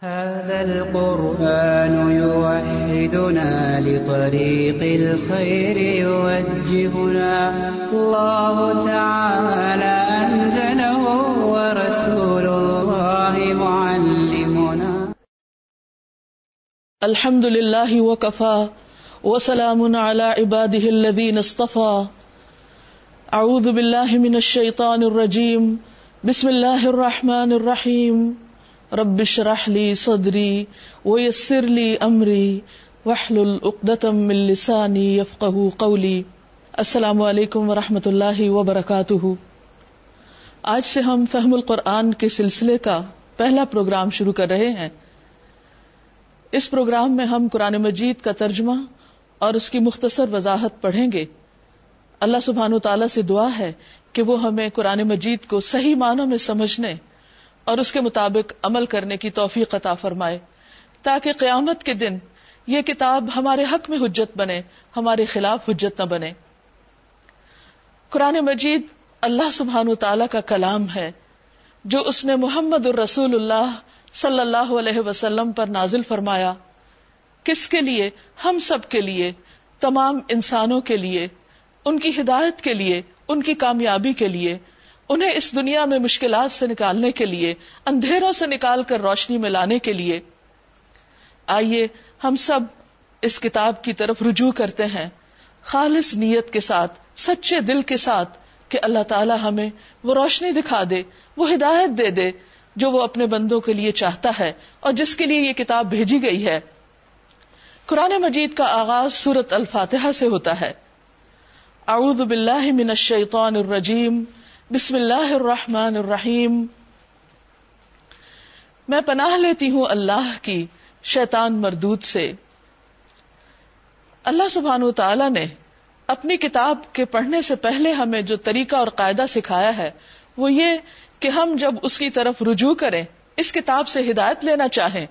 هذا القرآن يوحدنا لطريق الخير يوجهنا. الله تعالى أنزله ورسول الله معلمنا. الحمد لله وكفى وسلام على عباده الذين اصطفى. اعوذ بالله من الشيطان الرجيم. بسم الله الرحمن الرحيم. رب اشرح لي صدري ويسر لي امري واحلل عقدة من لساني يفقهوا قولي۔ السلام علیکم ورحمۃ اللہ وبرکاتہ۔ آج سے ہم فہم القرآن کے سلسلے کا پہلا پروگرام شروع کر رہے ہیں۔ اس پروگرام میں ہم قرآن مجید کا ترجمہ اور اس کی مختصر وضاحت پڑھیں گے۔ اللہ سبحان و تعالیٰ سے دعا ہے کہ وہ ہمیں قرآن مجید کو صحیح معنوں میں سمجھنے اور اس کے مطابق عمل کرنے کی توفیق عطا فرمائے، تاکہ قیامت کے دن یہ کتاب ہمارے حق میں حجت بنے، ہمارے خلاف حجت نہ بنے۔ قرآن مجید اللہ سبحان تعالی کا کلام ہے، جو اس نے محمد الرسول اللہ صلی اللہ علیہ وسلم پر نازل فرمایا۔ کس کے لیے؟ ہم سب کے لیے، تمام انسانوں کے لیے، ان کی ہدایت کے لیے، ان کی کامیابی کے لیے۔ انہیں اس دنیا میں مشکلات سے نکالنے کے لیے، اندھیروں سے نکال کر روشنی میں لانے کے لیے۔ آئیے، ہم سب اس کتاب کی طرف رجوع کرتے ہیں۔ خالص نیت کے ساتھ، سچے دل کے ساتھ کہ اللہ تعالی ہمیں وہ روشنی دکھا دے، وہ ہدایت دے دے جو وہ اپنے بندوں کے لیے چاہتا ہے اور جس کے لیے یہ کتاب بھیجی گئی ہے۔ قرآن مجید کا آغاز سورت الفاتحہ سے ہوتا ہے۔ اعوذ باللہ من الشیطان الرجیم۔ بسم اللہ الرحمن الرحیم۔ میں پناہ لیتی ہوں اللہ کی شیطان مردود سے۔ اللہ سبحان و تعالی نے اپنی کتاب کے پڑھنے سے پہلے ہمیں جو طریقہ اور قاعدہ سکھایا ہے، وہ یہ کہ ہم جب اس کی طرف رجوع کریں، اس کتاب سے ہدایت لینا چاہیں،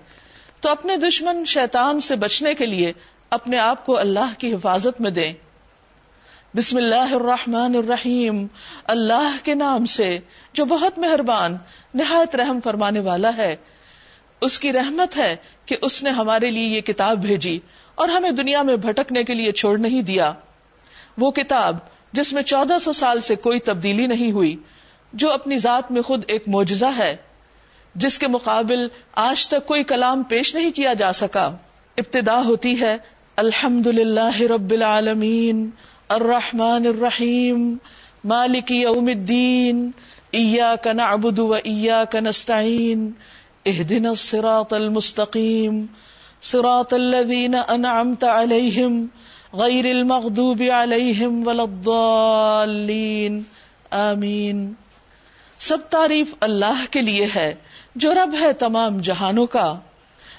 تو اپنے دشمن شیطان سے بچنے کے لیے اپنے آپ کو اللہ کی حفاظت میں دیں۔ بسم اللہ الرحمن الرحیم۔ اللہ کے نام سے جو بہت مہربان، نہایت رحم فرمانے والا ہے۔ اس کی رحمت ہے کہ اس نے ہمارے لیے یہ کتاب بھیجی اور ہمیں دنیا میں بھٹکنے کے لیے چھوڑ نہیں دیا۔ وہ کتاب جس میں چودہ سو سال سے کوئی تبدیلی نہیں ہوئی، جو اپنی ذات میں خود ایک معجزہ ہے، جس کے مقابل آج تک کوئی کلام پیش نہیں کیا جا سکا۔ ابتدا ہوتی ہے الحمد للہ رب العالمین۔ الرحمن الرحیم، مالک یوم الدین، ایاک نعبد و ایاک نستعین، اہدنا الصراط المستقیم، صراط الذین انعمت علیہم، غیر المغضوب علیہم ولا الضالین، آمین۔ سب تعریف اللہ کے لیے ہے، جو رب ہے تمام جہانوں کا،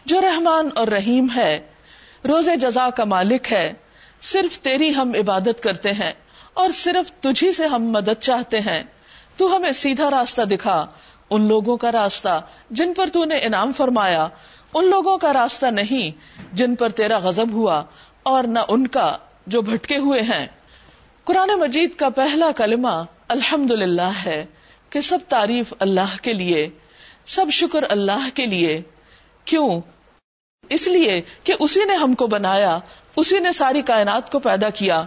جو رحمان اور رحیم ہے روز جزا کا مالک ہے صرف تیری ہم عبادت کرتے ہیں اور صرف تجھی سے ہم مدد چاہتے ہیں۔ تو ہمیں سیدھا راستہ دکھا۔ ان لوگوں کا راستہ جن پر تو نے انعام فرمایا، ان لوگوں کا راستہ نہیں جن پر تیرا غضب ہوا اور نہ ان کا جو بھٹکے ہوئے ہیں۔ قرآن مجید کا پہلا کلمہ الحمد للہ ہے کہ سب تعریف اللہ کے لیے، سب شکر اللہ کے لیے۔ کیوں؟ اس لیے کہ اسی نے ہم کو بنایا اسی نے ساری کائنات کو پیدا کیا۔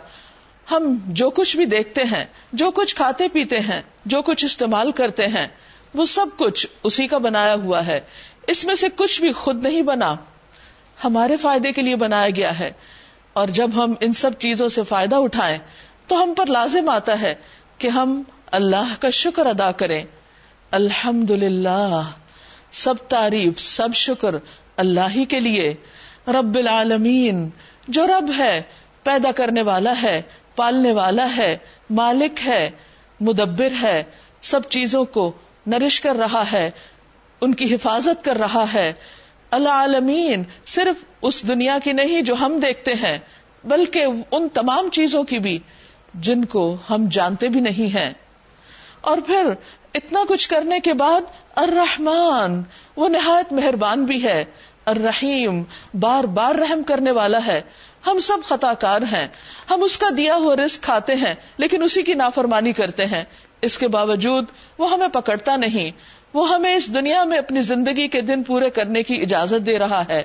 ہم جو کچھ بھی دیکھتے ہیں، جو کچھ کھاتے پیتے ہیں، جو کچھ استعمال کرتے ہیں، وہ سب کچھ اسی کا بنایا ہوا ہے۔ اس میں سے کچھ بھی خود نہیں بنا۔ ہمارے فائدے کے لیے بنایا گیا ہے۔ اور جب ہم ان سب چیزوں سے فائدہ اٹھائیں، تو ہم پر لازم آتا ہے کہ ہم اللہ کا شکر ادا کریں۔ الحمد للہ سب تعریف، سب شکر اللہ ہی کے لیے۔ رب العالمین۔ جو رب ہے، پیدا کرنے والا ہے، پالنے والا ہے، مالک ہے، مدبر ہے، سب چیزوں کو نرش کر رہا ہے، ان کی حفاظت کر رہا ہے۔ العالمین صرف اس دنیا کی نہیں جو ہم دیکھتے ہیں، بلکہ ان تمام چیزوں کی بھی، جن کو ہم جانتے بھی نہیں ہیں۔ اور پھر اتنا کچھ کرنے کے بعد، الرحمن، وہ نہایت مہربان بھی ہے۔ الرحیم، بار بار رحم کرنے والا ہے۔ ہم سب خطا کار ہیں۔ ہم اس کا دیا ہوا رزق کھاتے ہیں، لیکن اسی کی نافرمانی کرتے ہیں۔ اس کے باوجود وہ ہمیں پکڑتا نہیں۔ وہ ہمیں اس دنیا میں اپنی زندگی کے دن پورے کرنے کی اجازت دے رہا ہے۔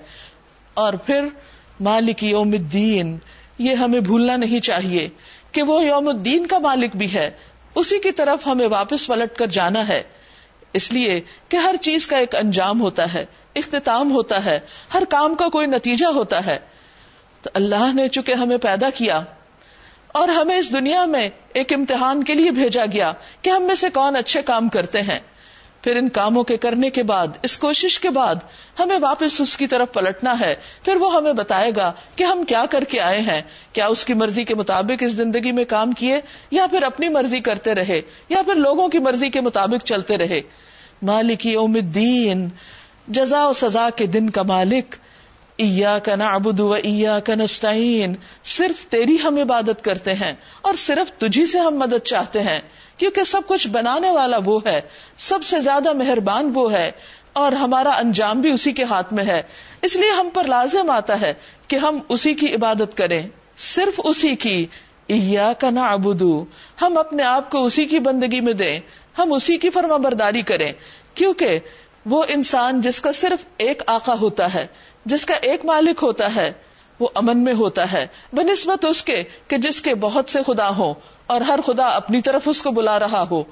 اور پھر مالک یوم الدین، یہ ہمیں بھولنا نہیں چاہیے کہ وہ یوم الدین کا مالک بھی ہے۔ اسی کی طرف ہمیں واپس پلٹ کر جانا ہے۔ اس لیے کہ ہر چیز کا ایک انجام ہوتا ہے، اختتام ہوتا ہے، ہر کام کا کوئی نتیجہ ہوتا ہے۔ تو اللہ نے چونکہ ہمیں پیدا کیا اور ہمیں اس دنیا میں ایک امتحان کے لیے بھیجا گیا کہ ہم میں سے کون اچھے کام کرتے ہیں۔ پھر ان کاموں کے کرنے کے بعد، اس کوشش کے بعد ہمیں واپس اس کی طرف پلٹنا ہے۔ پھر وہ ہمیں بتائے گا کہ ہم کیا کر کے آئے ہیں۔ کیا اس کی مرضی کے مطابق اس زندگی میں کام کیے؟ یا پھر اپنی مرضی کرتے رہے؟ یا پھر لوگوں کی مرضی کے مطابق چلتے رہے؟ مالک اوم الدین، جزا و سزا کے دن کا مالک۔ کا نعبد و ایا کا نستعین صرف تیری ہم عبادت کرتے ہیں اور صرف تجھی سے ہم مدد چاہتے ہیں۔ کیونکہ سب کچھ بنانے والا وہ ہے، سب سے زیادہ مہربان وہ ہے اور ہمارا انجام بھی اسی کے ہاتھ میں ہے۔ اس لیے ہم پر لازم آتا ہے کہ ہم اسی کی عبادت کریں۔ صرف اسی کی۔ ایا کا نعبدو ہم اپنے آپ کو اسی کی بندگی میں دیں۔ ہم اسی کی فرما برداری کریں۔ کیونکہ وہ انسان جس کا صرف ایک آقا ہوتا ہے۔ جس کا ایک مالک ہوتا ہے، وہ امن میں ہوتا ہے۔ بنسبت اس کے کہ جس کے بہت سے خدا ہوں اور ہر خدا اپنی طرف اس کو بلا رہا ہو۔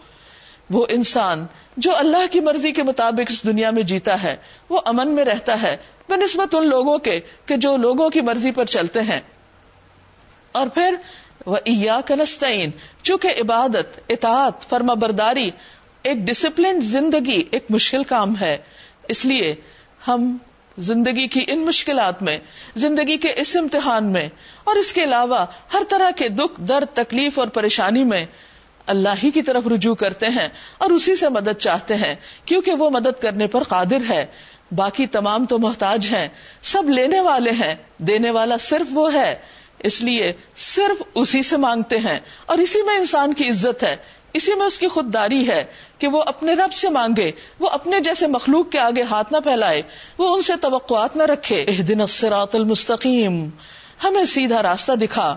وہ انسان جو اللہ کی مرضی کے مطابق اس دنیا میں جیتا ہے، وہ امن میں رہتا ہے۔ بنسبت ان لوگوں کے کہ جو لوگوں کی مرضی پر چلتے ہیں۔ اور پھر وہ ایا کنستین چونکہ عبادت، اطاعت فرما برداری ایک ڈسپلن زندگی، ایک مشکل کام ہے۔ اس لیے ہم زندگی کی ان مشکلات میں، زندگی کے اس امتحان میں، اور اس کے علاوہ ہر طرح کے دکھ، درد، تکلیف اور پریشانی میں اللہ ہی کی طرف رجوع کرتے ہیں اور اسی سے مدد چاہتے ہیں، کیونکہ وہ مدد کرنے پر قادر ہے۔ باقی تمام تو محتاج ہیں، سب لینے والے ہیں، دینے والا صرف وہ ہے۔ اس لیے صرف اسی سے مانگتے ہیں، اور اسی میں انسان کی عزت ہے۔ اسی میں اس کی خودداری ہے کہ وہ اپنے رب سے مانگے، وہ اپنے جیسے مخلوق کے آگے ہاتھ نہ پھیلائے، وہ ان سے توقعات نہ رکھے۔ دن الصراط المستقیم، ہمیں سیدھا راستہ دکھا۔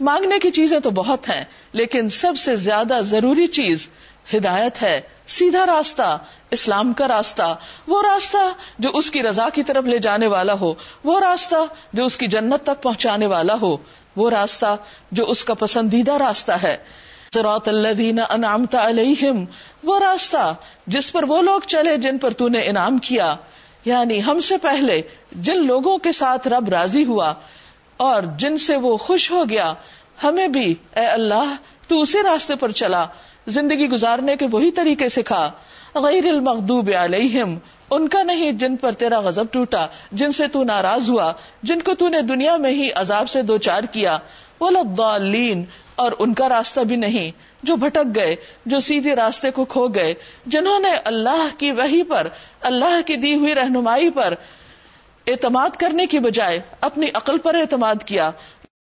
مانگنے کی چیزیں تو بہت ہیں، لیکن سب سے زیادہ ضروری چیز ہدایت ہے، سیدھا راستہ، اسلام کا راستہ۔ وہ راستہ جو اس کی رضا کی طرف لے جانے والا ہو، وہ راستہ جو اس کی جنت تک پہنچانے والا ہو۔ وہ راستہ جو اس کا پسندیدہ راستہ ہے۔ انعمت علیہم، وہ راستہ جس پر وہ لوگ چلے جن پر تو نے انعام کیا۔ یعنی ہم سے پہلے جن لوگوں کے ساتھ رب راضی ہوا اور جن سے وہ خوش ہو گیا، ہمیں بھی اے اللہ، تو اسی راستے پر چلا۔ زندگی گزارنے کے وہی طریقے سکھا۔ غیر المغضوب علیہم، ان کا نہیں جن پر تیرا غضب ٹوٹا، جن سے تو ناراض ہوا، جن کو تو نے دنیا میں ہی عذاب سے دو چار کیا وہ اور ان کا راستہ بھی نہیں، جو بھٹک گئے، جو سیدھے راستے کو کھو گئے۔ جنہوں نے اللہ کی وہی پر، اللہ کی دی ہوئی رہنمائی پر اعتماد کرنے کی بجائے اپنی عقل پر اعتماد کیا،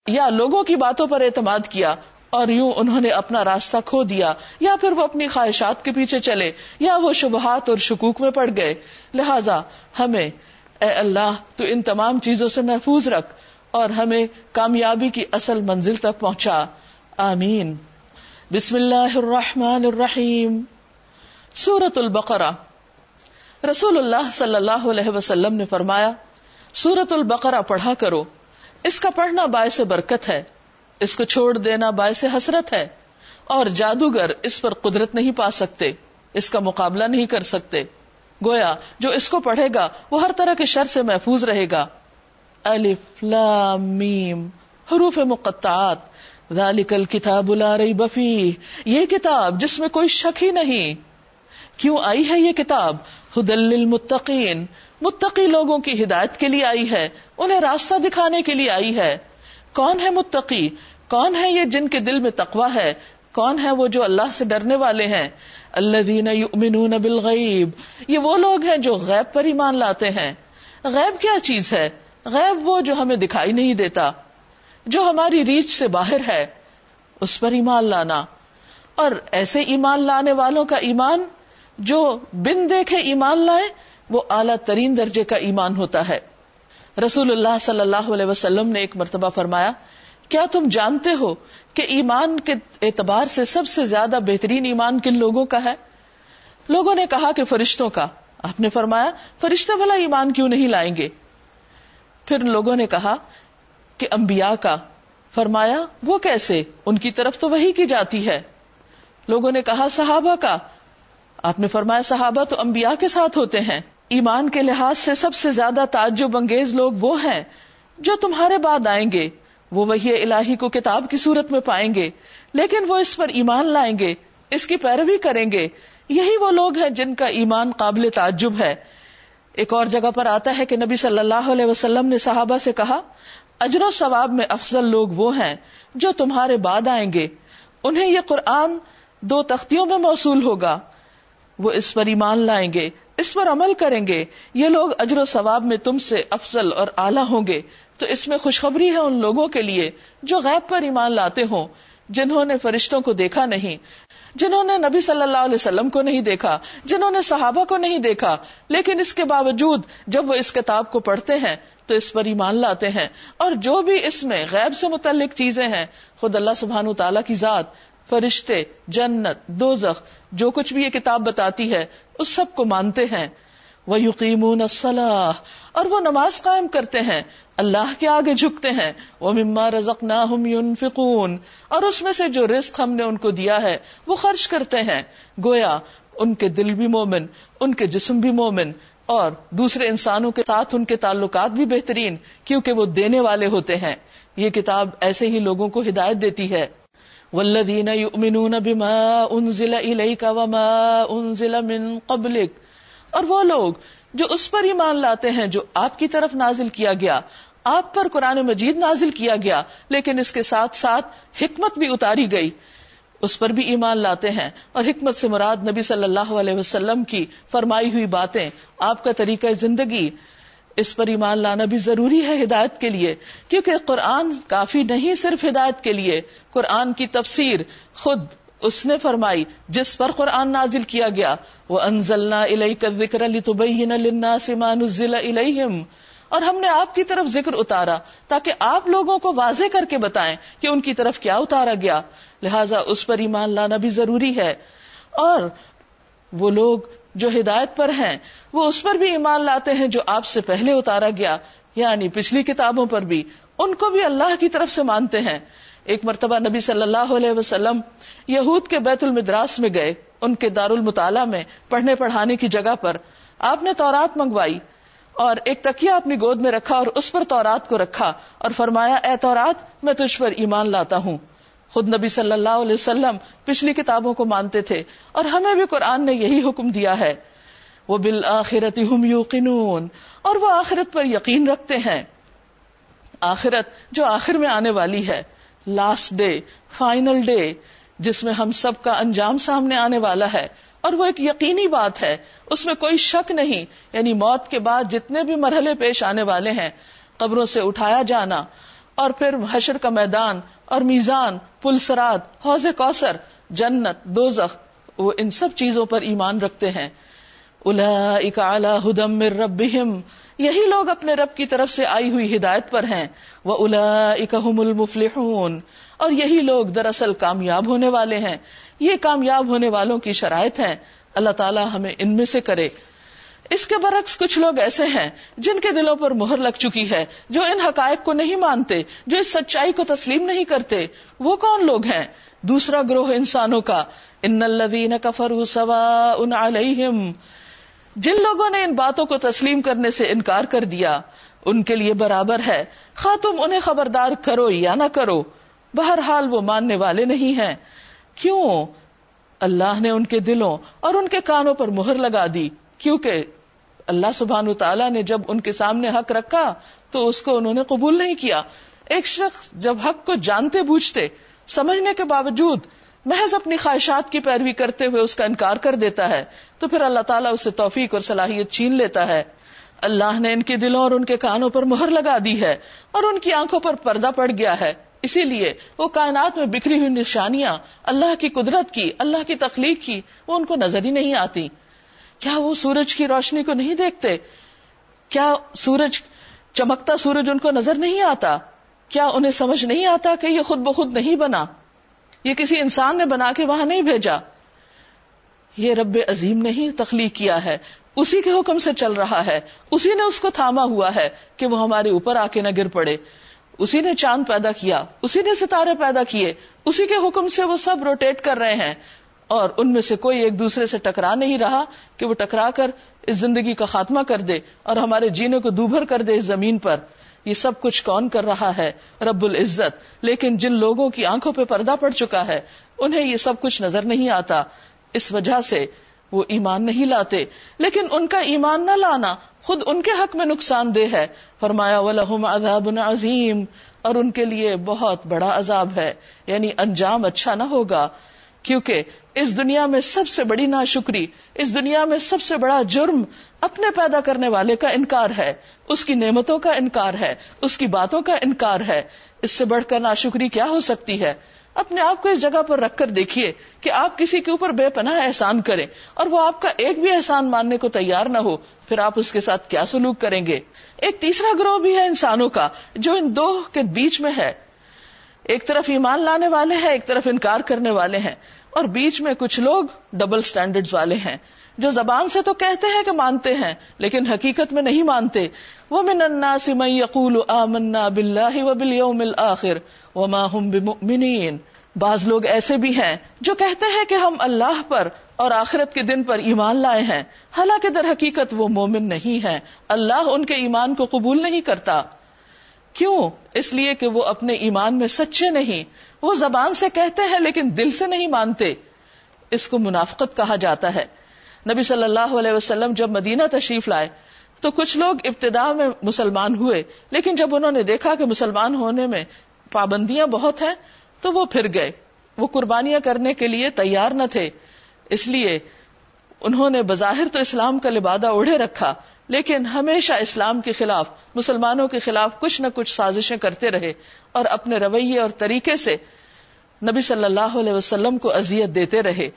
یا لوگوں کی باتوں پر اعتماد کیا، اور یوں انہوں نے اپنا راستہ کھو دیا، یا پھر وہ اپنی خواہشات کے پیچھے چلے، یا وہ شبہات اور شکوک میں پڑ گئے۔ لہذا ہمیں، اے اللہ، تو ان تمام چیزوں سے محفوظ رکھ، اور ہمیں کامیابی کی اصل منزل تک پہنچا۔ آمین۔ بسم اللہ الرحمن الرحیم۔ سورت البقرہ۔ رسول اللہ صلی اللہ علیہ وسلم نے فرمایا سورت البقرہ پڑھا کرو۔ اس کا پڑھنا باعث برکت ہے۔ اس کو چھوڑ دینا باعث حسرت ہے۔ اور جادوگر اس پر قدرت نہیں پا سکتے۔ اس کا مقابلہ نہیں کر سکتے۔ گویا، جو اس کو پڑھے گا، وہ ہر طرح کے شر سے محفوظ رہے گا۔ الف لام میم۔ حروف مقطعات۔ ذالک الکتاب لا ریب فیہ۔ یہ کتاب جس میں کوئی شک ہی نہیں۔ کیوں آئی ہے یہ کتاب؟ ہدل للمتقین۔ متقی لوگوں کی ہدایت کے لیے آئی ہے، انہیں راستہ دکھانے کے لیے آئی ہے۔ کون ہے متقی؟ کون ہے یہ جن کے دل میں تقوی ہے؟ کون ہے وہ جو اللہ سے ڈرنے والے ہیں؟ الذین یؤمنون بالغیب۔ یہ وہ لوگ ہیں جو غیب پر ایمان لاتے ہیں۔ غیب کیا چیز ہے؟ غیب وہ جو ہمیں دکھائی نہیں دیتا۔ جو ہماری ریچ سے باہر ہے، اس پر ایمان لانا۔ اور ایسے ایمان لانے والوں کا ایمان، جو بن دیکھے ایمان لائے، وہ اعلیٰ ترین درجے کا ایمان ہوتا ہے۔ رسول اللہ صلی اللہ علیہ وسلم نے ایک مرتبہ فرمایا، کیا تم جانتے ہو کہ ایمان کے اعتبار سے سب سے زیادہ بہترین ایمان کن لوگوں کا ہے؟ لوگوں نے کہا کہ فرشتوں کا۔ آپ نے فرمایا، فرشتہ بھلا ایمان کیوں نہیں لائیں گے؟ پھر لوگوں نے کہا کہ انبیاء کا۔ فرمایا، وہ کیسے؟ ان کی طرف تو وہی کی جاتی ہے۔ لوگوں نے کہا، صحابہ کا۔ آپ نے فرمایا، صحابہ تو انبیاء کے ساتھ ہوتے ہیں۔ ایمان کے لحاظ سے سب سے زیادہ تعجب انگیز لوگ وہ ہیں جو تمہارے بعد آئیں گے۔ وہ وہی الہی کو کتاب کی صورت میں پائیں گے، لیکن وہ اس پر ایمان لائیں گے، اس کی پیروی کریں گے۔ یہی وہ لوگ ہیں جن کا ایمان قابل تعجب ہے۔ ایک اور جگہ پر آتا ہے کہ نبی صلی اللہ علیہ وسلم نے صحابہ سے کہا اجر و ثواب میں افضل لوگ وہ ہیں جو تمہارے بعد آئیں گے۔ انہیں یہ قرآن دو تختیوں میں موصول ہوگا۔ وہ اس پر ایمان لائیں گے، اس پر عمل کریں گے۔ یہ لوگ اجر و ثواب میں تم سے افضل اور اعلیٰ ہوں گے۔ تو اس میں خوشخبری ہے ان لوگوں کے لیے جو غیب پر ایمان لاتے ہوں، جنہوں نے فرشتوں کو دیکھا نہیں، جنہوں نے نبی صلی اللہ علیہ وسلم کو نہیں دیکھا، جنہوں نے صحابہ کو نہیں دیکھا۔ لیکن اس کے باوجود جب وہ اس کتاب کو پڑھتے ہیں تو اس پر ایمان لاتے ہیں۔ اور جو بھی اس میں غیب سے متعلق چیزیں ہیں، خود اللہ سبحان تعالیٰ کی ذات، فرشتے، جنت، دوزخ، جو کچھ بھی یہ کتاب بتاتی ہے، اس سب کو مانتے ہیں۔ وہ یقین اور وہ نماز قائم کرتے ہیں۔ اللہ کے آگے جھکتے ہیں۔ وہ مما رزق نہ اور اس میں سے جو رزق ہم نے ان کو دیا ہے، وہ خرچ کرتے ہیں۔ گویا، ان کے دل بھی مومن، ان کے جسم بھی مومن۔ اور دوسرے انسانوں کے ساتھ ان کے تعلقات بھی بہترین، کیونکہ وہ دینے والے ہوتے ہیں۔ یہ کتاب ایسے ہی لوگوں کو ہدایت دیتی ہے۔ ولدین بما انزل الیک وما انزل من قبلک اور وہ لوگ جو اس پر ایمان لاتے ہیں، جو آپ کی طرف نازل کیا گیا۔ آپ پر قرآن مجید نازل کیا گیا، لیکن اس کے ساتھ ساتھ حکمت بھی اتاری گئی۔ اس پر بھی ایمان لاتے ہیں اور حکمت سے مراد نبی صلی اللہ علیہ وسلم کی فرمائی ہوئی باتیں، آپ کا طریقہ زندگی، اس پر ایمان لانا بھی ضروری ہے ہدایت کے لیے، کیونکہ قرآن کافی نہیں صرف ہدایت کے لیے، قرآن کی تفسیر خود اس نے فرمائی جس پر قرآن نازل کیا گیا۔ وہ انزلنا ذکر اور ہم نے آپ کی طرف ذکر اتارا تاکہ آپ لوگوں کو واضح کر کے بتائیں کہ ان کی طرف کیا اتارا گیا۔ لہذا اس پر ایمان لانا بھی ضروری ہے۔ اور وہ لوگ جو ہدایت پر ہیں، وہ اس پر بھی ایمان لاتے ہیں جو آپ سے پہلے اتارا گیا۔ یعنی پچھلی کتابوں پر بھی۔ ان کو بھی اللہ کی طرف سے مانتے ہیں۔ ایک مرتبہ نبی صلی اللہ علیہ وسلم یہود کے بیت المدراس میں گئے۔ ان کے دار المطالعہ میں پڑھنے پڑھانے کی جگہ پر آپ نے تورات منگوائی۔ اور ایک تکیا اپنی گود میں رکھا اور اس پر تورات کو رکھا اور فرمایا، اے تورات، میں تجھ پر ایمان لاتا ہوں. خود نبی صلی اللہ علیہ وسلم پچھلی کتابوں کو مانتے تھے اور ہمیں بھی قرآن نے یہی حکم دیا ہے۔ وہ بالآخرت ہم یوقنون اور وہ آخرت پر یقین رکھتے ہیں۔ آخرت جو آخر میں آنے والی ہے۔ لاسٹ ڈے فائنل ڈے جس میں ہم سب کا انجام سامنے آنے والا ہے۔ اور وہ ایک یقینی بات ہے، اس میں کوئی شک نہیں یعنی موت کے بعد جتنے بھی مرحلے پیش آنے والے ہیں، قبروں سے اٹھایا جانا، اور پھر حشر کا میدان اور میزان، پل سراد، حوض کوثر، جنت، دوزخ، وہ ان سب چیزوں پر ایمان رکھتے ہیں۔ الا ہدم ربہم، یہی لوگ اپنے رب کی طرف سے آئی ہوئی ہدایت پر ہیں۔ وہ الا اکم المفلحون، اور یہی لوگ دراصل کامیاب ہونے والے ہیں۔ یہ کامیاب ہونے والوں کی شرائط ہیں۔ اللہ تعالیٰ ہمیں ان میں سے کرے۔ اس کے برعکس کچھ لوگ ایسے ہیں جن کے دلوں پر مہر لگ چکی ہے، جو ان حقائق کو نہیں مانتے، جو اس سچائی کو تسلیم نہیں کرتے۔ وہ کون لوگ ہیں؟ دوسرا گروہ انسانوں کا۔ ان الذین کفروا سواء علیہم۔ جن لوگوں نے ان باتوں کو تسلیم کرنے سے انکار کر دیا، ان کے لیے برابر ہے۔ خواہ تم انہیں خبردار کرو یا نہ کرو، بہرحال وہ ماننے والے نہیں ہیں۔ کیوں اللہ نے ان کے دلوں اور ان کے کانوں پر مہر لگا دی؟ کیونکہ اللہ سبحان تعالیٰ نے جب ان کے سامنے حق رکھا تو اس کو انہوں نے قبول نہیں کیا۔ ایک شخص جب حق کو جانتے بوجھتے، سمجھنے کے باوجود محض اپنی خواہشات کی پیروی کرتے ہوئے اس کا انکار کر دیتا ہے، تو پھر اللہ تعالیٰ اسے توفیق اور صلاحیت چھین لیتا ہے۔ اللہ نے ان کے دلوں اور ان کے کانوں پر مہر لگا دی ہے اور ان کی آنکھوں پر پردہ پڑ گیا ہے۔ اسی لیے وہ کائنات میں بکھری ہوئی نشانیاں، اللہ کی قدرت کی، اللہ کی تخلیق کی، وہ ان کو نظر ہی نہیں آتی۔ کیا وہ سورج کی روشنی کو نہیں دیکھتے؟ کیا سورج، چمکتا سورج ان کو نظر نہیں آتا؟ کیا انہیں سمجھ نہیں آتا کہ یہ خود بخود نہیں بنا؟ یہ کسی انسان نے بنا کے وہاں نہیں بھیجا۔ یہ رب عظیم نے ہی تخلیق کیا ہے۔ اسی کے حکم سے چل رہا ہے۔ اسی نے اس کو تھاما ہوا ہے کہ وہ ہمارے اوپر آ کے نہ گر پڑے۔ اسی نے چاند پیدا کیا، اسی نے ستارے پیدا کیے، اسی کے حکم سے وہ سب روٹیٹ کر رہے ہیں۔ اور ان میں سے کوئی ایک دوسرے سے ٹکرا نہیں رہا کہ وہ ٹکرا کر اس زندگی کا خاتمہ کر دے اور ہمارے جینے کو دوبھر کر دے اس زمین پر۔ یہ سب کچھ کون کر رہا ہے؟ رب العزت۔ لیکن جن لوگوں کی آنکھوں پہ پردہ پڑ چکا ہے، انہیں یہ سب کچھ نظر نہیں آتا۔ اس وجہ سے وہ ایمان نہیں لاتے۔ لیکن ان کا ایمان نہ لانا خود ان کے حق میں نقصان دہ ہے۔ فرمایا ولہم عذاب عظیم اور ان کے لیے بہت بڑا عذاب ہے۔ یعنی انجام اچھا نہ ہوگا۔ کیونکہ اس دنیا میں سب سے بڑی ناشکری، اس دنیا میں سب سے بڑا جرم اپنے پیدا کرنے والے کا انکار ہے۔ اس کی نعمتوں کا انکار ہے۔ اس کی باتوں کا انکار ہے۔ اس سے بڑھ کر ناشکری کیا ہو سکتی ہے؟ اپنے آپ کو اس جگہ پر رکھ کر دیکھیے کہ آپ کسی کے اوپر بے پناہ احسان کریں اور وہ آپ کا ایک بھی احسان ماننے کو تیار نہ ہو، پھر آپ اس کے ساتھ کیا سلوک کریں گے؟ ایک تیسرا گروہ بھی ہے انسانوں کا، جو ان دو کے بیچ میں ہے۔ ایک طرف ایمان لانے والے ہیں، ایک طرف انکار کرنے والے ہیں۔ اور بیچ میں کچھ لوگ ڈبل سٹینڈرڈ والے ہیں۔ جو زبان سے تو کہتے ہیں کہ مانتے ہیں، لیکن حقیقت میں نہیں مانتے۔ وہ من الناس من يقول آمنا بالله وباليوم الاخر وما هم بمؤمنين۔ بعض لوگ ایسے بھی ہیں جو کہتے ہیں کہ ہم اللہ پر اور آخرت کے دن پر ایمان لائے ہیں۔ حالانکہ در حقیقت وہ مومن نہیں ہے اللہ ان کے ایمان کو قبول نہیں کرتا۔ کیوں؟ اس لیے کہ وہ اپنے ایمان میں سچے نہیں۔ وہ زبان سے کہتے ہیں لیکن دل سے نہیں مانتے۔ اس کو منافقت کہا جاتا ہے۔ نبی صلی اللہ علیہ وسلم جب مدینہ تشریف لائے تو کچھ لوگ ابتدا میں مسلمان ہوئے، لیکن جب انہوں نے دیکھا کہ مسلمان ہونے میں پابندیاں بہت ہیں، تو وہ پھر گئے۔ وہ قربانیاں کرنے کے لیے تیار نہ تھے۔ اس لیے انہوں نے بظاہر تو اسلام کا لبادہ اوڑھے رکھا، لیکن ہمیشہ اسلام کے خلاف، مسلمانوں کے خلاف کچھ نہ کچھ سازشیں کرتے رہے اور اپنے رویے اور طریقے سے نبی صلی اللہ علیہ وسلم کو اذیت دیتے رہے۔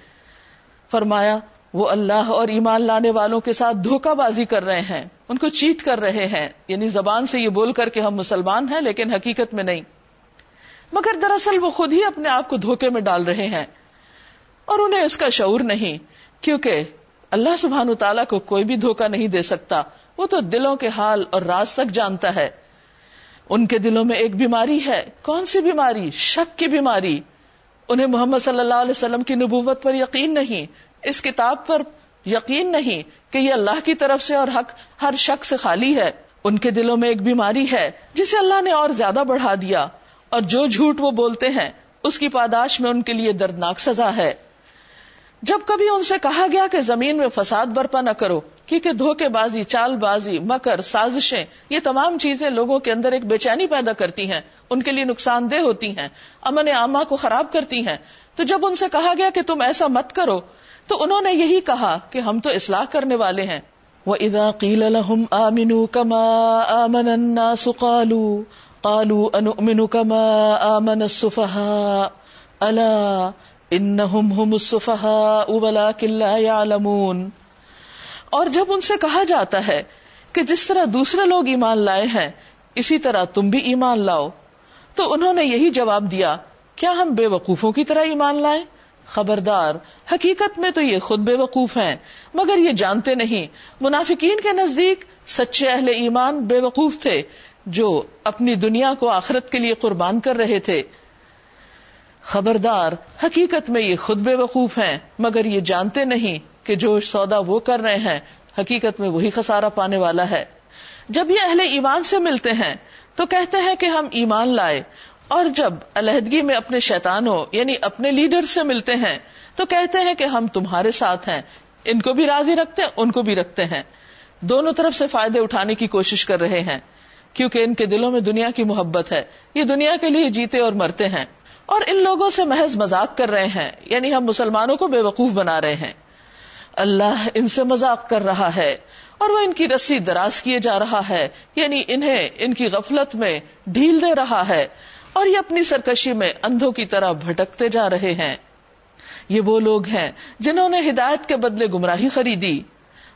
فرمایا وہ اللہ اور ایمان لانے والوں کے ساتھ دھوکہ بازی کر رہے ہیں، ان کو چیٹ کر رہے ہیں۔ یعنی زبان سے یہ بول کر کہ ہم مسلمان ہیں لیکن حقیقت میں نہیں۔ مگر دراصل وہ خود ہی اپنے آپ کو دھوکے میں ڈال رہے ہیں۔ اور انہیں اس کا شعور نہیں، کیونکہ اللہ سبحان تعالیٰ کو کوئی بھی دھوکا نہیں دے سکتا۔ وہ تو دلوں کے حال اور راز تک جانتا ہے۔ ان کے دلوں میں ایک بیماری ہے۔ کون سی بیماری؟ شک کی بیماری۔ انہیں محمد صلی اللہ علیہ وسلم کی نبوت پر یقین نہیں۔ اس کتاب پر یقین نہیں کہ یہ اللہ کی طرف سے اور حق ہر شک سے خالی ہے۔ ان کے دلوں میں ایک بیماری ہے جسے اللہ نے اور زیادہ بڑھا دیا اور جو جھوٹ وہ بولتے ہیں، اس کی پاداش میں ان کے لیے دردناک سزا ہے۔ جب کبھی ان سے کہا گیا کہ زمین میں فساد برپا نہ کرو، کیونکہ دھوکے بازی، چال بازی، مکر، سازشیں، یہ تمام چیزیں لوگوں کے اندر ایک بے چینی پیدا کرتی ہیں، ان کے لیے نقصان دہ ہوتی ہیں، امن عامہ کو خراب کرتی ہیں۔ تو جب ان سے کہا گیا کہ تم ایسا مت کرو تو انہوں نے یہی کہا کہ ہم تو اصلاح کرنے والے ہیں۔ وہ ادا قیل الحم آمنو کما آمن سکالو کالو ان کما آمن صفحا اللہ اور جب ان سے کہا جاتا ہے کہ جس طرح دوسرے لوگ ایمان لائے ہیں، اسی طرح تم بھی ایمان لاؤ، تو انہوں نے یہی جواب دیا، کیا ہم بے وقوفوں کی طرح ایمان لائیں؟ خبردار۔ حقیقت میں تو یہ خود بے وقوف ہیں، مگر یہ جانتے نہیں۔ منافقین کے نزدیک سچے اہل ایمان بے وقوف تھے، جو اپنی دنیا کو آخرت کے لیے قربان کر رہے تھے۔ خبردار۔ حقیقت میں یہ خود بے وقوف ہیں، مگر یہ جانتے نہیں کہ جو سودا وہ کر رہے ہیں، حقیقت میں وہی خسارا پانے والا ہے۔ جب یہ اہل ایمان سے ملتے ہیں، تو کہتے ہیں کہ ہم ایمان لائے۔ اور جب علیحدگی میں اپنے شیطانوں یعنی اپنے لیڈر سے ملتے ہیں تو کہتے ہیں کہ ہم تمہارے ساتھ ہیں۔ ان کو بھی راضی رکھتے ہیں، ان کو بھی رکھتے ہیں۔ دونوں طرف سے فائدے اٹھانے کی کوشش کر رہے ہیں، کیونکہ ان کے دلوں میں دنیا کی محبت ہے۔ یہ دنیا کے لیے جیتے اور مرتے ہیں۔ اور ان لوگوں سے محض مذاق کر رہے ہیں یعنی ہم مسلمانوں کو بے وقوف بنا رہے ہیں۔ اللہ ان سے مذاق کر رہا ہے اور وہ ان کی رسی دراز کیے جا رہا ہے یعنی انہیں ان کی غفلت میں ڈھیل دے رہا ہے۔ اور یہ اپنی سرکشی میں اندھوں کی طرح بھٹکتے جا رہے ہیں۔ یہ وہ لوگ ہیں جنہوں نے ہدایت کے بدلے گمراہی خریدی،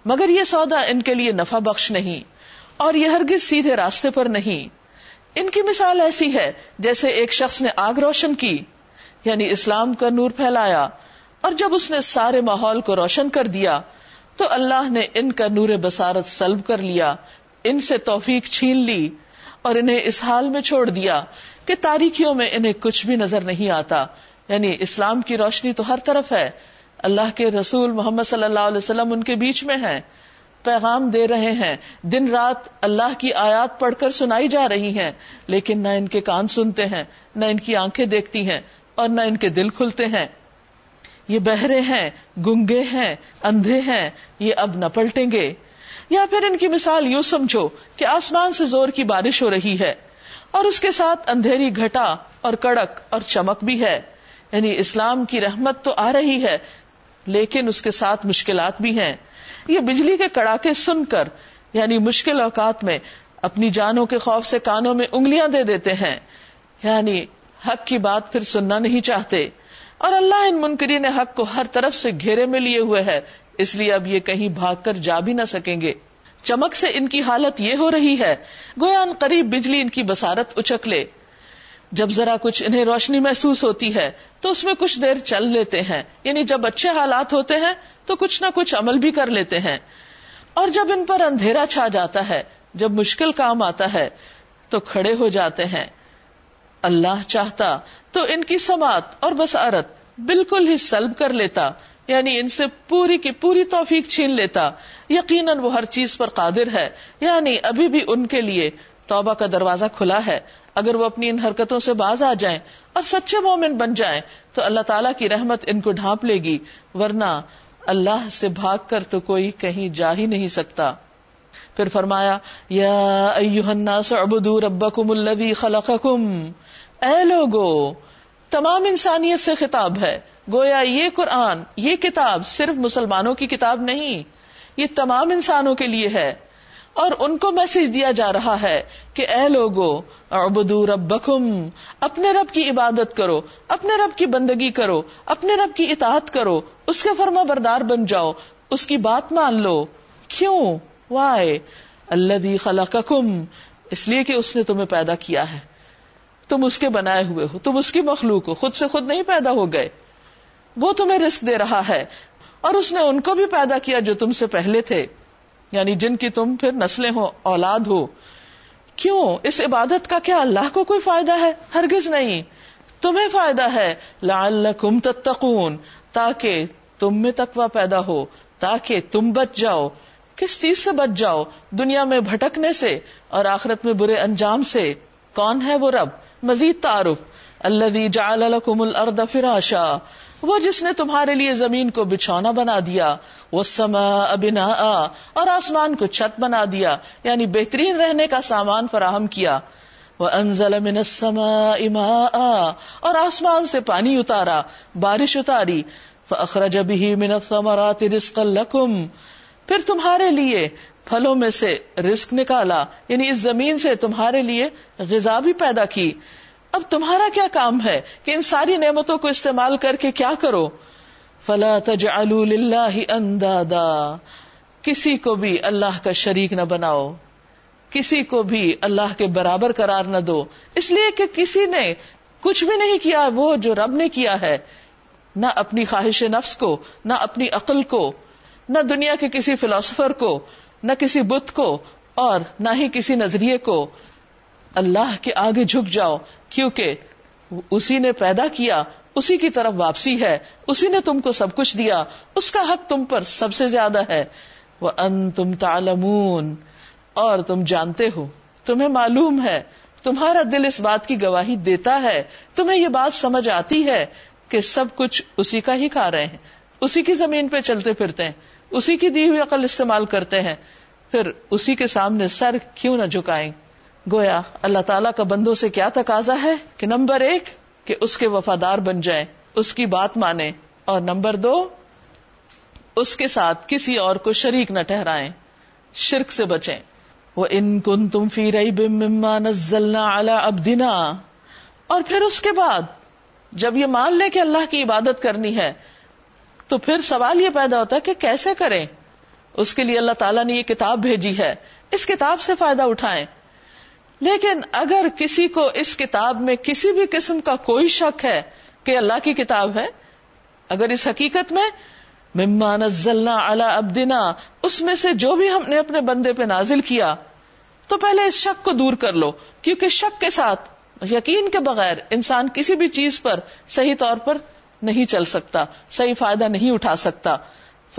مگر یہ سودا ان کے لیے نفع بخش نہیں، اور یہ ہرگز سیدھے راستے پر نہیں۔ ان کی مثال ایسی ہے جیسے ایک شخص نے آگ روشن کی یعنی اسلام کا نور پھیلایا، اور جب اس نے سارے ماحول کو روشن کر دیا، تو اللہ نے ان کا نور بسارت سلب کر لیا، ان سے توفیق چھین لی، اور انہیں اس حال میں چھوڑ دیا کہ تاریخیوں میں انہیں کچھ بھی نظر نہیں آتا۔ یعنی اسلام کی روشنی تو ہر طرف ہے۔ اللہ کے رسول محمد صلی اللہ علیہ وسلم ان کے بیچ میں ہیں۔ پیغام دے رہے ہیں۔ دن رات اللہ کی آیات پڑھ کر سنائی جا رہی ہیں۔ لیکن نہ ان کے کان سنتے ہیں، نہ ان کی آنکھیں دیکھتی ہیں اور نہ ان کے دل کھلتے ہیں۔ یہ بہرے ہیں، گنگے ہیں، اندھے ہیں، یہ اب نہ پلٹیں گے۔ یا پھر ان کی مثال یوں سمجھو کہ آسمان سے زور کی بارش ہو رہی ہے۔ اور اس کے ساتھ اندھیری گھٹا اور کڑک اور چمک بھی ہے۔ یعنی اسلام کی رحمت تو آ رہی ہے، لیکن اس کے ساتھ مشکلات بھی ہیں۔ یہ بجلی کے کڑاکے سن کر یعنی مشکل اوقات میں، اپنی جانوں کے خوف سے کانوں میں انگلیاں دے دیتے ہیں۔ یعنی حق کی بات پھر سننا نہیں چاہتے۔ اور اللہ ان منکرین حق کو ہر طرف سے گھیرے میں لیے ہوئے ہے، اس لیے اب یہ کہیں بھاگ کر جا بھی نہ سکیں گے۔ چمک سے ان کی حالت یہ ہو رہی ہے، گویا ان قریب بجلی ان کی بسارت اچک لے۔ جب ذرا کچھ انہیں روشنی محسوس ہوتی ہے، تو اس میں کچھ دیر چل لیتے ہیں۔ یعنی جب اچھے حالات ہوتے ہیں، تو کچھ نہ کچھ عمل بھی کر لیتے ہیں۔ اور جب ان پر اندھیرا چھا جاتا ہے، جب مشکل کام آتا ہے، تو کھڑے ہو جاتے ہیں۔ اللہ چاہتا تو ان کی سماعت اور بسارت بالکل ہی سلب کر لیتا۔ یعنی ان سے پوری کی پوری توفیق چھین لیتا۔ یقیناً وہ ہر چیز پر قادر ہے۔ یعنی ابھی بھی ان کے لیے توبہ کا دروازہ کھلا ہے۔ اگر وہ اپنی ان حرکتوں سے باز آ جائیں اور سچے مومن بن جائیں، تو اللہ تعالیٰ کی رحمت ان کو ڈھانپ لے گی۔ ورنہ اللہ سے بھاگ کر تو کوئی کہیں جا ہی نہیں سکتا۔ پھر فرمایا، یا الناس اعبدوا ربکم الذی خلقکم۔ اے لوگو، تمام انسانیت سے خطاب ہے۔ گویا یہ قرآن، یہ کتاب صرف مسلمانوں کی کتاب نہیں، یہ تمام انسانوں کے لیے ہے۔ اور ان کو میسج دیا جا رہا ہے کہ اے لوگو، اعبدو ربکم، اپنے رب کی عبادت کرو، اپنے رب کی بندگی کرو، اپنے رب کی اطاعت کرو، اس کے فرما بردار بن جاؤ، اس کی بات مان لو۔ کیوں؟ وائے اللہ خلقکم، اس لیے کہ اس نے تمہیں پیدا کیا ہے۔ تم اس کے بنائے ہوئے ہو، تم اس کی مخلوق ہو، خود سے خود نہیں پیدا ہو گئے۔ وہ تمہیں رسک دے رہا ہے۔ اور اس نے ان کو بھی پیدا کیا جو تم سے پہلے تھے۔ یعنی جن کی تم پھر نسلیں ہو، اولاد ہو۔ کیوں؟ اس عبادت کا کیا اللہ کو کوئی فائدہ ہے؟ ہرگز نہیں۔ تمہیں فائدہ ہے۔ لعلکم تتقون، تاکہ تم میں تقوی پیدا ہو، تاکہ تم بچ جاؤ۔ کس چیز سے بچ جاؤ؟ دنیا میں بھٹکنے سے اور آخرت میں برے انجام سے۔ کون ہے وہ رب؟ مزید تعارف۔ اللہ جعل لکم الارض فراشا، وہ جس نے تمہارے لیے زمین کو بچھونا بنا دیا وہ سما ابنا اور آسمان کو چھت بنا دیا یعنی بہترین رہنے کا سامان فراہم کیا۔ وہ انزل من السماء ماء، اور آسمان سے پانی اتارا، بارش اتاری۔ فاخرج به من الثمرات رزقا لكم، پھر تمہارے لیے پھلوں میں سے رزق نکالا یعنی اس زمین سے تمہارے لیے غذا بھی پیدا کی۔ اب تمہارا کیا کام ہے کہ ان ساری نعمتوں کو استعمال کر کے کیا کرو؟ فلا تجعلوا للہ اندادا کسی کو بھی اللہ کا شریک نہ بناؤ۔ کسی کو بھی اللہ کے برابر قرار نہ دو۔ اس لیے کہ کسی نے کچھ بھی نہیں کیا، وہ جو رب نے کیا ہے، نہ اپنی خواہش نفس کو، نہ اپنی عقل کو، نہ دنیا کے کسی فلاسفر کو، نہ کسی بت کو، اور نہ ہی کسی نظریے کو۔ اللہ کے آگے جھک جاؤ۔ کیونکہ اسی نے پیدا کیا، اسی کی طرف واپسی ہے، اسی نے تم کو سب کچھ دیا، اس کا حق تم پر سب سے زیادہ ہے۔ وہ ان تم تالمون اور تم جانتے ہو، تمہیں معلوم ہے، تمہارا دل اس بات کی گواہی دیتا ہے، تمہیں یہ بات سمجھ آتی ہے کہ سب کچھ اسی کا ہی کھا رہے ہیں۔ اسی کی زمین پہ چلتے پھرتے ہیں، اسی کی دی ہوئی عقل استعمال کرتے ہیں۔ پھر اسی کے سامنے سر کیوں نہ جھکائیں؟ گویا اللہ تعالیٰ کا بندوں سے کیا تقاضا ہے کہ نمبر ایک کہ اس کے وفادار بن جائیں، اس کی بات مانے اور نمبر دو، اس کے ساتھ کسی اور کو شریک نہ ٹہرائیں شرک سے بچیں۔ وہ ان کن تم فی رئی بما نزلنا اعلی ابدنا اور پھر اس کے بعد، جب یہ مان لے کہ اللہ کی عبادت کرنی ہے، تو پھر سوال یہ پیدا ہوتا ہے کہ کیسے کریں؟ اس کے لیے اللہ تعالیٰ نے یہ کتاب بھیجی ہے، اس کتاب سے فائدہ اٹھائیں۔ لیکن اگر کسی کو اس کتاب میں کسی بھی قسم کا کوئی شک ہے کہ اللہ کی کتاب ہے، اگر اس حقیقت میں مما نزلنا علی ابدنا اس میں سے جو بھی ہم نے اپنے بندے پہ نازل کیا، تو پہلے اس شک کو دور کر لو، کیونکہ شک کے ساتھ، یقین کے بغیر انسان کسی بھی چیز پر صحیح طور پر نہیں چل سکتا، صحیح فائدہ نہیں اٹھا سکتا۔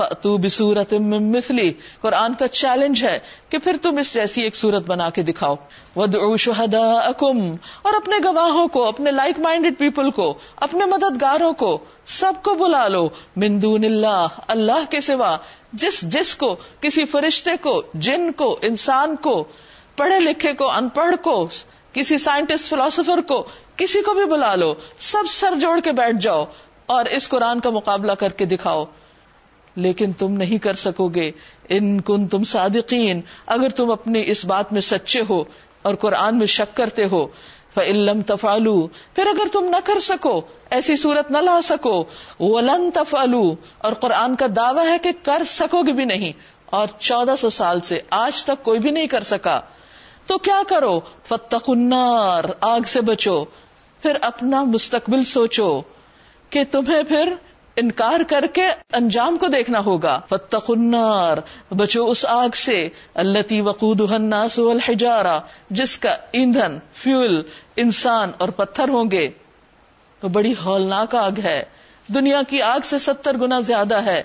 تو بصورت مثلی۔ قرآن کا چیلنج ہے کہ پھر تم اس جیسی ایک صورت بنا کے دکھاؤ۔ ودعو شہداءکم اور اپنے گواہوں کو، اپنے لائک مائنڈیڈ پیپل کو، اپنے مددگاروں کو، سب کو بلا لو۔ من دون اللہ اللہ کے سوا۔ جس جس کو، کسی فرشتے کو، جن کو، انسان کو، پڑھے لکھے کو، ان پڑھ کو، کسی سائنٹسٹ فلاسفر کو، کسی کو بھی بلا لو۔ سب سر جوڑ کے بیٹھ جاؤ اور اس قرآن کا مقابلہ کر کے دکھاؤ۔ لیکن تم نہیں کر سکو گے۔ ان کن تم صادقین، اگر تم اپنی اس بات میں سچے ہو اور قرآن میں شک کرتے ہو۔ فعلم تفالو پھر اگر تم نہ کر سکو، ایسی صورت نہ لا سکو۔ ولن تفالو اور قرآن کا دعویٰ ہے کہ کر سکو گے بھی نہیں۔ اور چودہ سو سال سے آج تک کوئی بھی نہیں کر سکا۔ تو کیا کرو؟ فتق النار، آگ سے بچو۔ پھر اپنا مستقبل سوچو کہ تمہیں پھر انکار کر کے انجام کو دیکھنا ہوگا۔ فتق النار۔ بچو اس آگ سے۔ اللہ وقود الناس والحجارہ جس کا ایندھن، فیول، انسان اور پتھر ہوں گے۔ تو بڑی ہولناک آگ ہے۔ دنیا کی آگ سے ستر گنا زیادہ ہے۔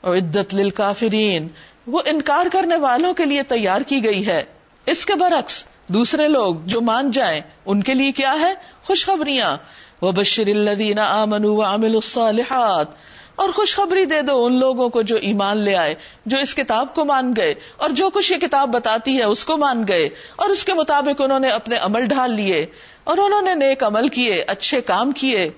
اور عدت للکافرین وہ انکار کرنے والوں کے لیے تیار کی گئی ہے۔ اس کے برعکس دوسرے لوگ جو مان جائیں، ان کے لیے کیا ہے؟ خوشخبریاں۔ وہ بشر الدین آمن عامل الصالحات۔ اور خوشخبری دے دو ان لوگوں کو جو ایمان لے آئے، جو اس کتاب کو مان گئے، اور جو کچھ یہ کتاب بتاتی ہے اس کو مان گئے۔ اور اس کے مطابق انہوں نے اپنے عمل ڈھال لیے، اور انہوں نے نیک عمل کیے، اچھے کام کیے۔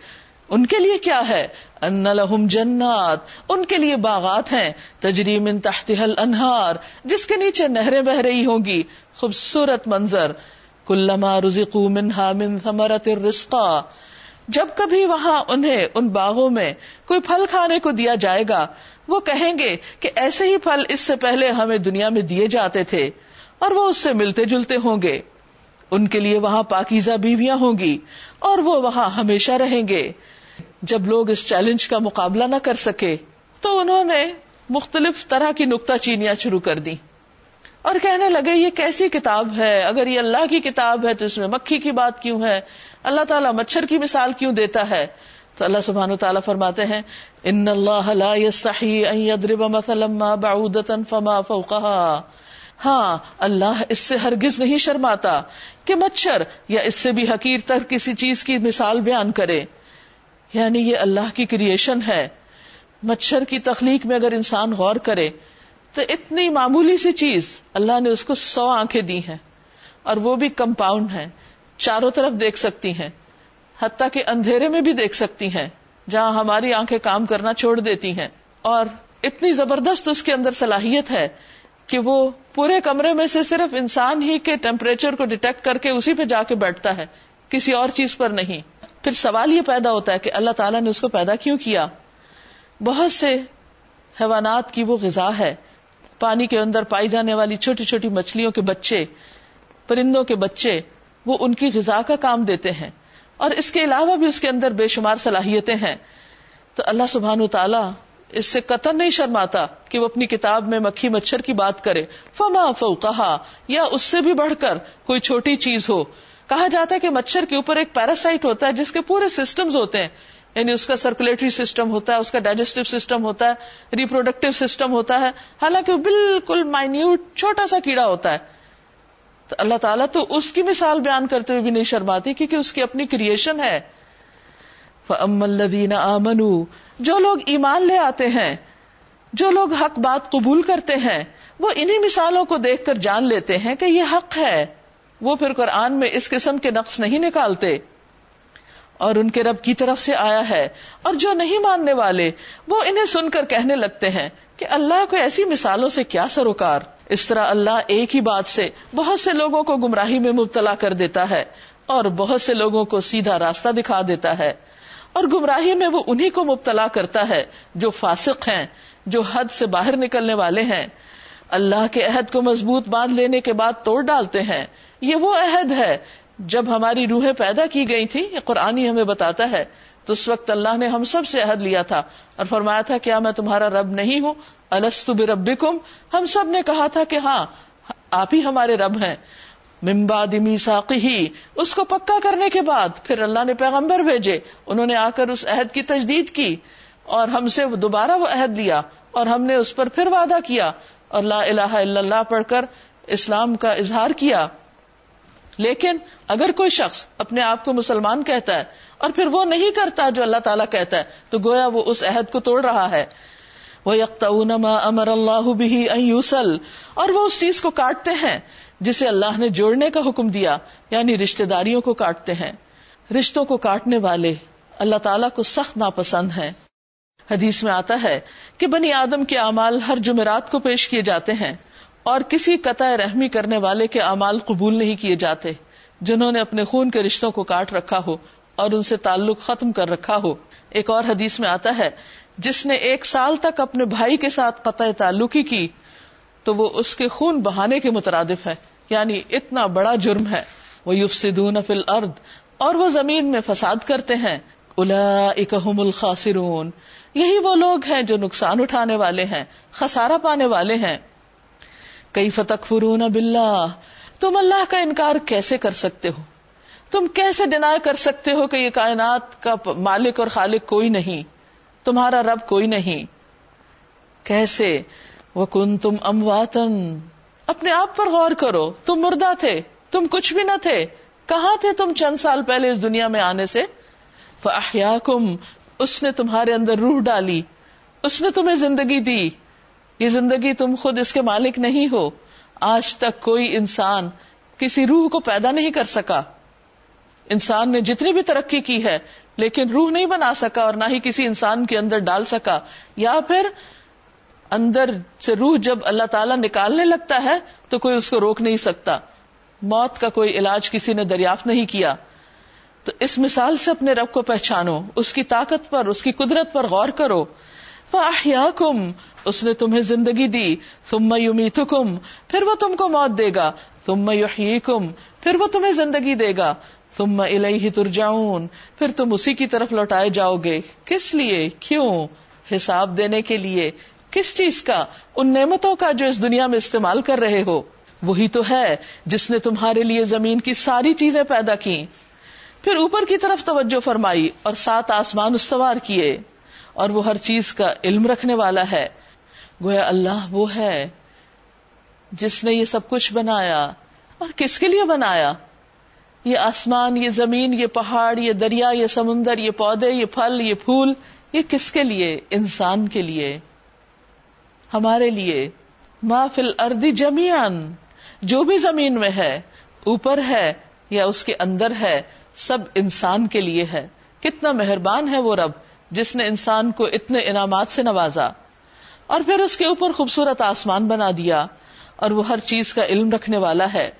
ان کے لیے کیا ہے؟ ان لہم جنات۔ ان کے لیے باغات ہیں۔ تجریم ان تحت انہار جس کے نیچے نہریں بہ رہی ہوں گی۔ خوبصورت منظر۔ کلما رزقو منہا من ثمرت الرزقا۔ جب کبھی وہاں انہیں ان باغوں میں کوئی پھل کھانے کو دیا جائے گا، وہ کہیں گے کہ ایسے ہی پھل اس سے پہلے ہمیں دنیا میں دیے جاتے تھے اور وہ اس سے ملتے جلتے ہوں گے۔ ان کے لیے وہاں پاکیزہ بیویاں ہوں گی اور وہ وہاں ہمیشہ رہیں گے۔ جب لوگ اس چیلنج کا مقابلہ نہ کر سکے، تو انہوں نے مختلف طرح کی نکتا چینیاں شروع کر دی اور کہنے لگے، یہ کیسی کتاب ہے؟ اگر یہ اللہ کی کتاب ہے تو اس میں مکھی کی بات کیوں ہے؟ اللہ تعالیٰ مچھر کی مثال کیوں دیتا ہے؟ تو اللہ سبحان و تعالیٰ فرماتے ہیں، ان اللہ لا ان يضرب مثلا ما بعودتا فما فوقها. ہاں اللہ اس سے ہرگز نہیں شرماتا کہ مچھر یا اس سے بھی حقیر تر کسی چیز کی مثال بیان کرے۔ یعنی یہ اللہ کی کریشن ہے۔ مچھر کی تخلیق میں اگر انسان غور کرے، تو اتنی معمولی سی چیز اللہ نے اس کو سو آنکھیں دی ہیں اور وہ بھی کمپاؤنڈ ہیں۔ چاروں طرف دیکھ سکتی ہیں، حتیٰ کہ اندھیرے میں بھی دیکھ سکتی ہیں، جہاں ہماری آنکھیں کام کرنا چھوڑ دیتی ہیں۔ اور اتنی زبردست اس کے اندر صلاحیت ہے کہ وہ پورے کمرے میں سے صرف انسان ہی کے ٹیمپریچر کو ڈیٹیکٹ کر کے اسی پہ جا کے بیٹھتا ہے، کسی اور چیز پر نہیں۔ پھر سوال یہ پیدا ہوتا ہے کہ اللہ تعالیٰ نے اس کو پیدا کیوں کیا؟ بہت سے حیوانات کی وہ غذا ہے۔ پانی کے اندر پائی جانے والی چھوٹی چھوٹی مچھلیوں کے بچے، پرندوں کے بچے وہ ان کی غذا کا کام دیتے ہیں اور اس کے علاوہ بھی اس کے اندر بے شمار صلاحیتیں ہیں۔ تو اللہ سبحان و تعالیٰ اس سے قطر نہیں شرماتا کہ وہ اپنی کتاب میں مکھی مچھر کی بات کرے۔ فما فو کہا یا اس سے بھی بڑھ کر کوئی چھوٹی چیز ہو۔ کہا جاتا ہے کہ مچھر کے اوپر ایک پیراسائٹ ہوتا ہے جس کے پورے سسٹم ہوتے ہیں۔ یعنی اس کا سرکولیٹری سسٹم ہوتا ہے، اس کا ڈائجسٹو سسٹم ہوتا ہے ریپروڈکٹیو سسٹم ہوتا ہے۔ حالانکہ وہ بالکل مائنیوٹ چھوٹا سا کیڑا ہوتا ہے۔ تو اللہ تعالیٰ تو اس کی مثال بیان کرتے ہوئے بھی نہیں شرماتی کیونکہ اس کی اپنی کریشن ہے۔ جو لوگ ایمان لے آتے ہیں، جو لوگ حق بات قبول کرتے ہیں، وہ انہی مثالوں کو دیکھ کر جان لیتے ہیں کہ یہ حق ہے۔ وہ پھر قرآن میں اس قسم کے نقص نہیں نکالتے۔ اور ان کے رب کی طرف سے آیا ہے۔ اور جو نہیں ماننے والے، وہ انہیں سن کر کہنے لگتے ہیں۔ کہ اللہ کو ایسی مثالوں سے کیا سروکار؟ اس طرح اللہ ایک ہی بات سے بہت سے لوگوں کو گمراہی میں مبتلا کر دیتا ہے اور بہت سے لوگوں کو سیدھا راستہ دکھا دیتا ہے اور گمراہی میں وہ انہی کو مبتلا کرتا ہے جو فاسق ہیں، جو حد سے باہر نکلنے والے ہیں۔ اللہ کے عہد کو مضبوط باندھ لینے کے بعد توڑ ڈالتے ہیں۔ یہ وہ عہد ہے، جب ہماری روحیں پیدا کی گئی تھی یہ قرآن ہمیں بتاتا ہے۔ تو اس وقت اللہ نے ہم سب سے عہد لیا تھا اور فرمایا تھا کیا میں تمہارا رب نہیں ہوں؟ السط بربکم۔ ہم سب نے کہا تھا کہ ہاں آپ ہی ہمارے رب ہیں۔ ممباد میساقی اس کو پکا کرنے کے بعد پھر اللہ نے پیغمبر بھیجے۔ انہوں نے آ کر اس عہد کی تجدید کی اور ہم سے دوبارہ وہ عہد لیا اور ہم نے اس پر پھر وعدہ کیا اور لا الہ الا اللہ پڑھ کر اسلام کا اظہار کیا۔ لیکن اگر کوئی شخص اپنے آپ کو مسلمان کہتا ہے اور پھر وہ نہیں کرتا جو اللہ تعالیٰ کہتا ہے، تو گویا وہ اس عہد کو توڑ رہا ہے۔ وہ امر اللہ بھی یوسل اور وہ اس چیز کو کاٹتے ہیں جسے اللہ نے جوڑنے کا حکم دیا یعنی رشتے داریوں کو کاٹتے ہیں۔ رشتوں کو کاٹنے والے اللہ تعالیٰ کو سخت ناپسند ہیں۔ حدیث میں آتا ہے کہ بنی آدم کے اعمال ہر جمعرات کو پیش کیے جاتے ہیں۔ اور کسی قطع رحمی کرنے والے کے اعمال قبول نہیں کیے جاتے، جنہوں نے اپنے خون کے رشتوں کو کاٹ رکھا ہو اور ان سے تعلق ختم کر رکھا ہو۔ ایک اور حدیث میں آتا ہے، جس نے ایک سال تک اپنے بھائی کے ساتھ قطع تعلقی کی، تو وہ اس کے خون بہانے کے مترادف ہے یعنی اتنا بڑا جرم ہے۔ وہ یوف سدون فل ارد اور وہ زمین میں فساد کرتے ہیں۔ الا اکم الخاصرون یہی وہ لوگ ہیں جو نقصان اٹھانے والے ہیں خسارا پانے والے ہیں۔ کئی فتق فرون بلّہ تم اللہ کا انکار کیسے کر سکتے ہو؟ تم کیسے ڈنا کر سکتے ہو کہ یہ کائنات کا مالک اور خالق کوئی نہیں؟ تمہارا رب کوئی نہیں۔ کیسے؟ وہ کن تم امواتن اپنے آپ پر غور کرو، تم مردہ تھے، تم کچھ بھی نہ تھے۔ کہاں تھے تم چند سال پہلے اس دنیا میں آنے سے؟ کم اس نے تمہارے اندر روح ڈالی۔ اس نے تمہیں زندگی دی۔ یہ زندگی تم خود اس کے مالک نہیں ہو۔ آج تک کوئی انسان کسی روح کو پیدا نہیں کر سکا۔ انسان نے جتنی بھی ترقی کی ہے، لیکن روح نہیں بنا سکا اور نہ ہی کسی انسان کے اندر ڈال سکا۔ یا پھر اندر سے روح جب اللہ تعالیٰ نکالنے لگتا ہے، تو کوئی اس کو روک نہیں سکتا۔ موت کا کوئی علاج کسی نے دریافت نہیں کیا۔ تو اس مثال سے اپنے رب کو پہچانو، اس کی طاقت پر، اس کی قدرت پر غور کرو۔ کم اس نے تمہیں زندگی دی تم میومی پھر وہ تم کو موت دے گا تم کم پھر وہ تمہیں زندگی دے گا تم الہی ترجاؤن پھر تم اسی کی طرف لوٹائے جاؤ گے۔ کس لیے؟ کیوں؟ حساب دینے کے لیے۔ کس چیز کا؟ ان نعمتوں کا جو اس دنیا میں استعمال کر رہے ہو۔ وہی تو ہے جس نے تمہارے لیے زمین کی ساری چیزیں پیدا کی پھر اوپر کی طرف توجہ فرمائی اور سات آسمان استوار کیے۔ اور وہ ہر چیز کا علم رکھنے والا ہے۔ گویا اللہ وہ ہے جس نے یہ سب کچھ بنایا اور کس کے لیے بنایا؟ یہ آسمان، یہ زمین، یہ پہاڑ، یہ دریا، یہ سمندر، یہ پودے، یہ پھل، یہ پھول، یہ کس کے لیے؟ انسان کے لیے، ہمارے لیے۔ ما فل اردی جمیان جو بھی زمین میں ہے، اوپر ہے یا اس کے اندر ہے، سب انسان کے لیے ہے۔ کتنا مہربان ہے وہ رب جس نے انسان کو اتنے انعامات سے نوازا۔ اور پھر اس کے اوپر خوبصورت آسمان بنا دیا اور وہ ہر چیز کا علم رکھنے والا ہے۔